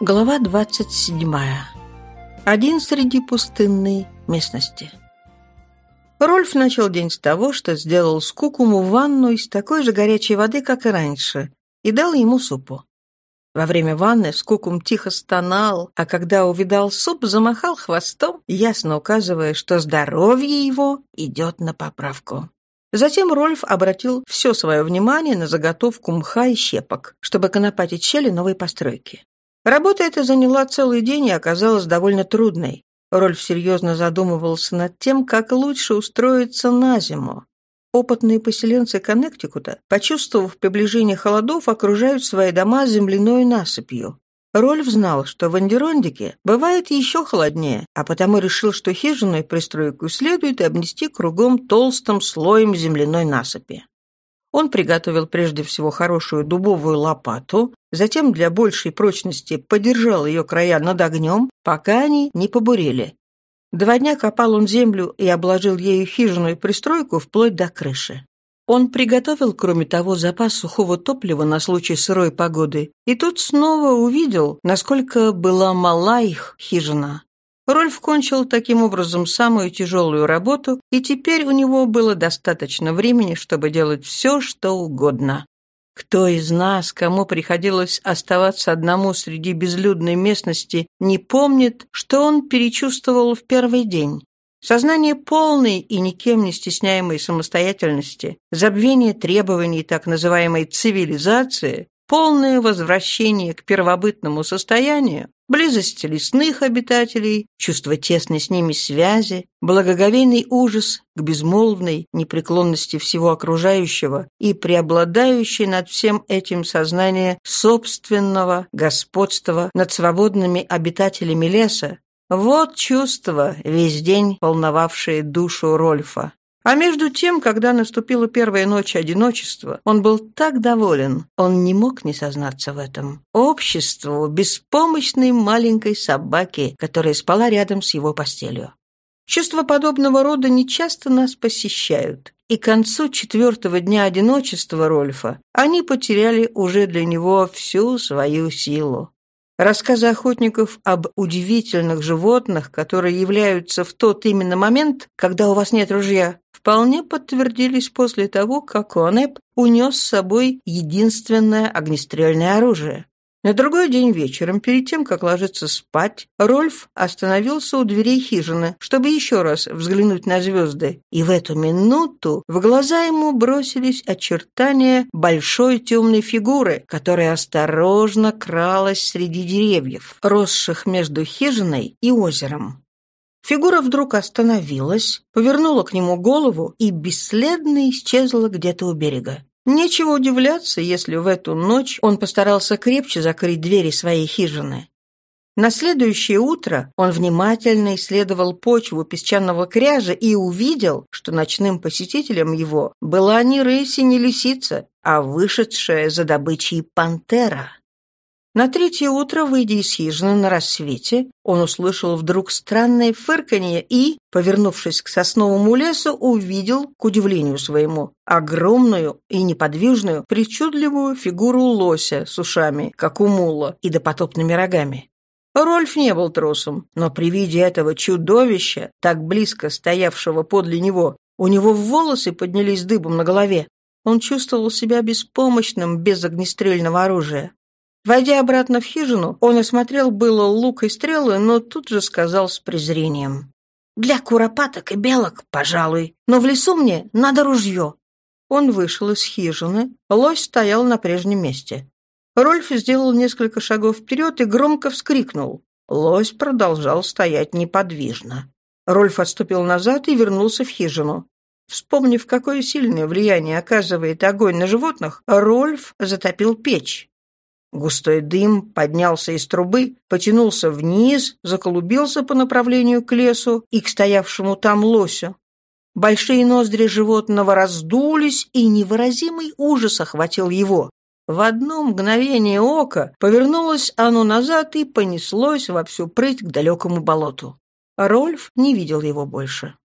Глава 27. Один среди пустынной местности. Рольф начал день с того, что сделал скукуму ванну из такой же горячей воды, как и раньше, и дал ему супу. Во время ванны скукум тихо стонал, а когда увидал суп, замахал хвостом, ясно указывая, что здоровье его идет на поправку. Затем Рольф обратил все свое внимание на заготовку мха и щепок, чтобы конопатить щели новой постройки. Работа эта заняла целый день и оказалась довольно трудной. Рольф серьезно задумывался над тем, как лучше устроиться на зиму. Опытные поселенцы Коннектикута, почувствовав приближение холодов, окружают свои дома земляной насыпью. Рольф знал, что в Андерондике бывает еще холоднее, а потому решил, что хижину и пристройку следует обнести кругом толстым слоем земляной насыпи. Он приготовил прежде всего хорошую дубовую лопату, затем для большей прочности подержал ее края над огнем, пока они не побурели. Два дня копал он землю и обложил ею хижину и пристройку вплоть до крыши. Он приготовил, кроме того, запас сухого топлива на случай сырой погоды, и тут снова увидел, насколько была мала их хижина. Рольф кончил таким образом самую тяжелую работу, и теперь у него было достаточно времени, чтобы делать все, что угодно. Кто из нас, кому приходилось оставаться одному среди безлюдной местности, не помнит, что он перечувствовал в первый день? Сознание полной и никем не стесняемой самостоятельности, забвение требований так называемой цивилизации, полное возвращение к первобытному состоянию, близость лесных обитателей, чувство тесной с ними связи, благоговейный ужас к безмолвной непреклонности всего окружающего и преобладающий над всем этим сознание собственного господства над свободными обитателями леса, вот чувство, весь день волновавшее душу Рольфа. А между тем, когда наступила первая ночь одиночества, он был так доволен, он не мог не сознаться в этом. Обществу беспомощной маленькой собаки, которая спала рядом с его постелью. Чувства подобного рода нечасто нас посещают, и к концу четвертого дня одиночества Рольфа они потеряли уже для него всю свою силу. Рассказы охотников об удивительных животных, которые являются в тот именно момент, когда у вас нет ружья, вполне подтвердились после того, как Онеп унес с собой единственное огнестрельное оружие. На другой день вечером, перед тем, как ложиться спать, Рольф остановился у дверей хижины, чтобы еще раз взглянуть на звезды, и в эту минуту в глаза ему бросились очертания большой темной фигуры, которая осторожно кралась среди деревьев, росших между хижиной и озером. Фигура вдруг остановилась, повернула к нему голову и бесследно исчезла где-то у берега. Нечего удивляться, если в эту ночь он постарался крепче закрыть двери своей хижины. На следующее утро он внимательно исследовал почву песчаного кряжа и увидел, что ночным посетителем его была не рысь и не лисица, а вышедшая за добычей пантера. На третье утро, выйдя из хижины на рассвете, он услышал вдруг странное фырканье и, повернувшись к сосновому лесу, увидел, к удивлению своему, огромную и неподвижную, причудливую фигуру лося с ушами, как у мула, и допотопными рогами. Рольф не был трусом, но при виде этого чудовища, так близко стоявшего подле него, у него волосы поднялись дыбом на голове. Он чувствовал себя беспомощным без огнестрельного оружия. Войдя обратно в хижину, он осмотрел было лук и стрелы, но тут же сказал с презрением. «Для куропаток и белок, пожалуй, но в лесу мне надо ружье». Он вышел из хижины, лось стоял на прежнем месте. Рольф сделал несколько шагов вперед и громко вскрикнул. Лось продолжал стоять неподвижно. Рольф отступил назад и вернулся в хижину. Вспомнив, какое сильное влияние оказывает огонь на животных, Рольф затопил печь. Густой дым поднялся из трубы, потянулся вниз, заколубился по направлению к лесу и к стоявшему там лосю. Большие ноздри животного раздулись, и невыразимый ужас охватил его. В одно мгновение ока повернулось оно назад и понеслось во всю прыть к далекому болоту. Рольф не видел его больше.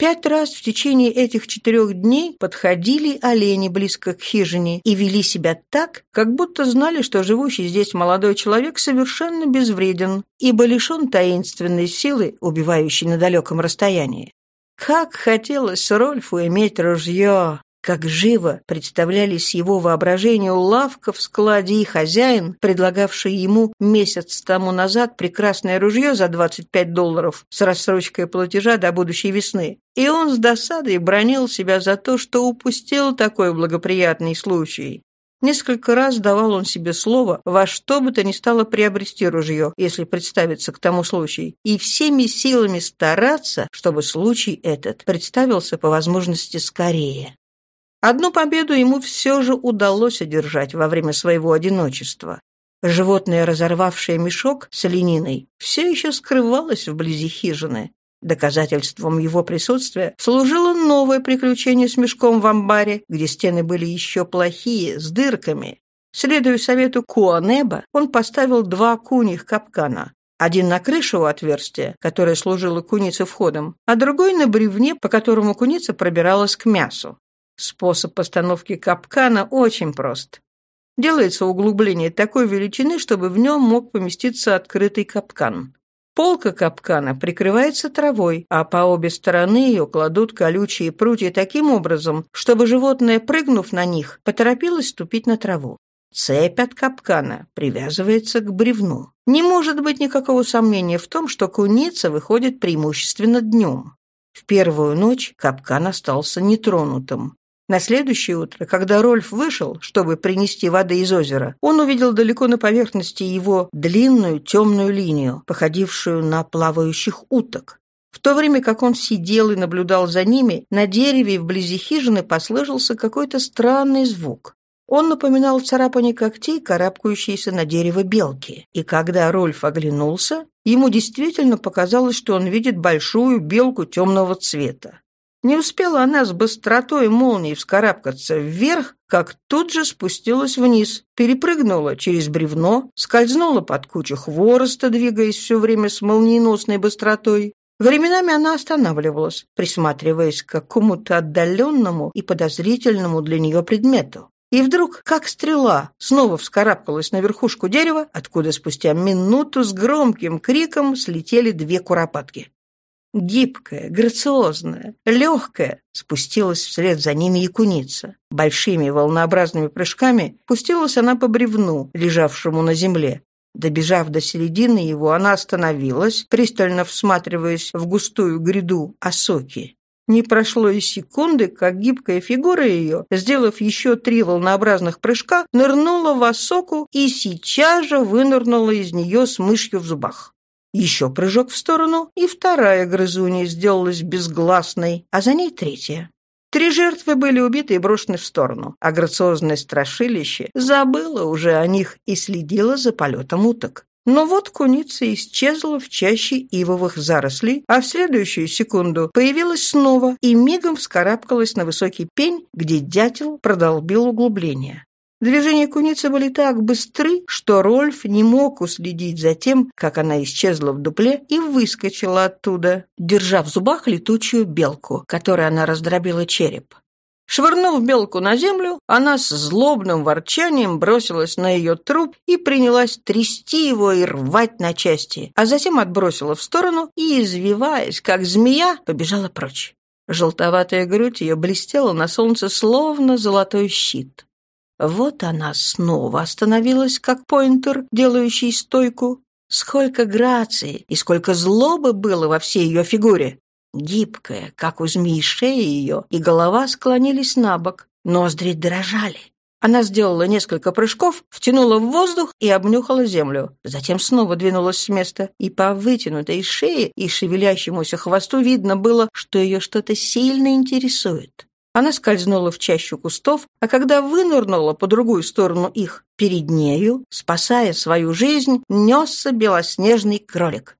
Пять раз в течение этих четырех дней подходили олени близко к хижине и вели себя так, как будто знали, что живущий здесь молодой человек совершенно безвреден, ибо лишен таинственной силы, убивающей на далеком расстоянии. Как хотелось Рольфу иметь ружье! Как живо представлялись его воображению лавка в складе и хозяин, предлагавший ему месяц тому назад прекрасное ружье за 25 долларов с рассрочкой платежа до будущей весны. И он с досадой бронил себя за то, что упустил такой благоприятный случай. Несколько раз давал он себе слово во что бы то ни стало приобрести ружье, если представится к тому случай, и всеми силами стараться, чтобы случай этот представился по возможности скорее. Одну победу ему все же удалось одержать во время своего одиночества. Животное, разорвавшее мешок с олениной, все еще скрывалось вблизи хижины. Доказательством его присутствия служило новое приключение с мешком в амбаре, где стены были еще плохие, с дырками. Следуя совету Куанеба, он поставил два куньих капкана. Один на крышу у отверстия, которое служило кунице входом, а другой на бревне, по которому куница пробиралась к мясу. Способ постановки капкана очень прост. Делается углубление такой величины, чтобы в нем мог поместиться открытый капкан. Полка капкана прикрывается травой, а по обе стороны ее кладут колючие прутья таким образом, чтобы животное, прыгнув на них, поторопилось ступить на траву. Цепь от капкана привязывается к бревну. Не может быть никакого сомнения в том, что куница выходит преимущественно днем. В первую ночь капкан остался нетронутым. На следующее утро, когда Рольф вышел, чтобы принести воды из озера, он увидел далеко на поверхности его длинную темную линию, походившую на плавающих уток. В то время как он сидел и наблюдал за ними, на дереве вблизи хижины послышался какой-то странный звук. Он напоминал царапание когтей, карабкающиеся на дерево белки. И когда Рольф оглянулся, ему действительно показалось, что он видит большую белку темного цвета. Не успела она с быстротой молнии вскарабкаться вверх, как тут же спустилась вниз, перепрыгнула через бревно, скользнула под кучу хвороста, двигаясь все время с молниеносной быстротой. Временами она останавливалась, присматриваясь к какому-то отдаленному и подозрительному для нее предмету. И вдруг, как стрела, снова вскарабкалась на верхушку дерева, откуда спустя минуту с громким криком слетели две куропатки. Гибкая, грациозная, легкая, спустилась вслед за ними якуница. Большими волнообразными прыжками пустилась она по бревну, лежавшему на земле. Добежав до середины его, она остановилась, пристально всматриваясь в густую гряду осоки. Не прошло и секунды, как гибкая фигура ее, сделав еще три волнообразных прыжка, нырнула в осоку и сейчас же вынырнула из нее с мышью в зубах. Еще прыжок в сторону, и вторая грызунья сделалась безгласной, а за ней третья. Три жертвы были убиты и брошены в сторону, а грациозное страшилище забыло уже о них и следило за полетом уток. Но вот куница исчезла в чаще ивовых зарослей, а в следующую секунду появилась снова и мигом вскарабкалась на высокий пень, где дятел продолбил углубление. Движения куницы были так быстры, что Рольф не мог уследить за тем, как она исчезла в дупле и выскочила оттуда, держа в зубах летучую белку, которой она раздробила череп. Швырнув белку на землю, она с злобным ворчанием бросилась на ее труп и принялась трясти его и рвать на части, а затем отбросила в сторону и, извиваясь, как змея, побежала прочь. Желтоватая грудь ее блестела на солнце, словно золотой щит. Вот она снова остановилась, как поинтер, делающий стойку. Сколько грации и сколько злобы было во всей ее фигуре. Гибкая, как у змеи шея ее, и голова склонились на бок, ноздри дрожали. Она сделала несколько прыжков, втянула в воздух и обнюхала землю. Затем снова двинулась с места, и по вытянутой шее и шевелящемуся хвосту видно было, что ее что-то сильно интересует. Она скользнула в чащу кустов, а когда вынырнула по другую сторону их, перед нею, спасая свою жизнь, несся белоснежный кролик.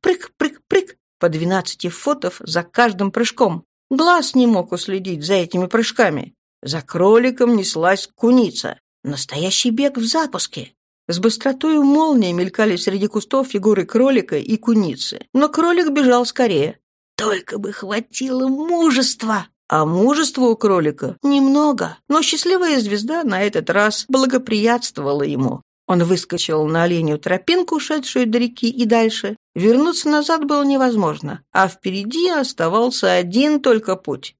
Прыг-прыг-прыг по двенадцати футов за каждым прыжком. Глаз не мог уследить за этими прыжками. За кроликом неслась куница. Настоящий бег в запуске. С быстротой молнии мелькали среди кустов фигуры кролика и куницы. Но кролик бежал скорее. Только бы хватило мужества. А мужества у кролика немного, но счастливая звезда на этот раз благоприятствовала ему. Он выскочил на оленью тропинку, шедшую до реки и дальше. Вернуться назад было невозможно, а впереди оставался один только путь.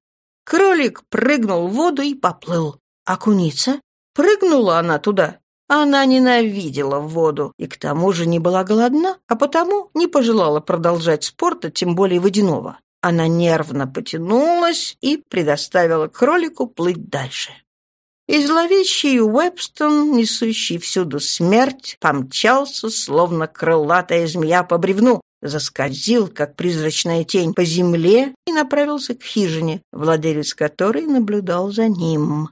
Кролик прыгнул в воду и поплыл. А? Прыгнула она туда. Она ненавидела воду и к тому же не была голодна, а потому не пожелала продолжать спорта, тем более водяного. Она нервно потянулась и предоставила кролику плыть дальше. И зловещий Уэбстон, несущий всюду смерть, помчался, словно крылатая змея по бревну, заскользил, как призрачная тень, по земле и направился к хижине, владелец которой наблюдал за ним.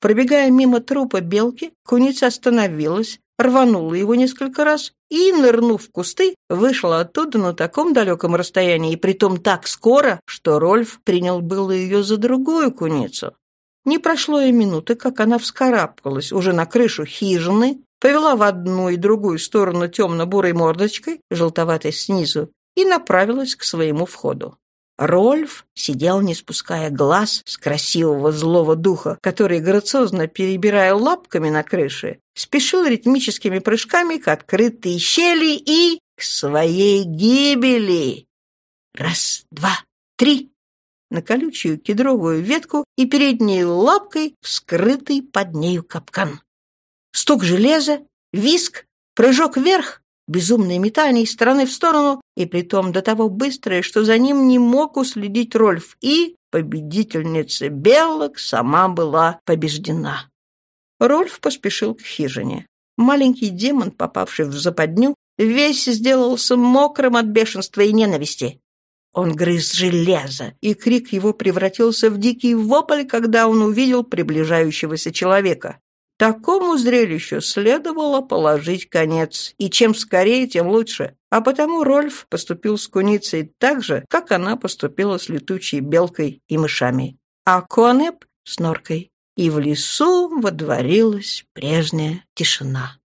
Пробегая мимо трупа белки, куница остановилась, рванула его несколько раз и, нырнув в кусты, вышла оттуда на таком далеком расстоянии, и притом так скоро, что Рольф принял было ее за другую куницу. Не прошло и минуты, как она вскарабкалась уже на крышу хижины, повела в одну и другую сторону темно-бурой мордочкой, желтоватой снизу, и направилась к своему входу. Рольф сидел, не спуская глаз с красивого злого духа, который, грациозно перебирая лапками на крыше, спешил ритмическими прыжками к открытой щели и к своей гибели. Раз, два, три. На колючую кедровую ветку и передней лапкой вскрытый под нею капкан. Стук железа, виск, прыжок вверх, безумное метание из стороны в сторону, и притом до того быстрое, что за ним не мог уследить Рольф, и победительница белок сама была побеждена. Рольф поспешил к хижине. Маленький демон, попавший в западню, весь сделался мокрым от бешенства и ненависти. Он грыз железо, и крик его превратился в дикий вопль, когда он увидел приближающегося человека. Такому зрелищу следовало положить конец, и чем скорее, тем лучше. А потому Рольф поступил с куницей так же, как она поступила с летучей белкой и мышами. А Конеп — с норкой. И в лесу водворилась прежняя тишина.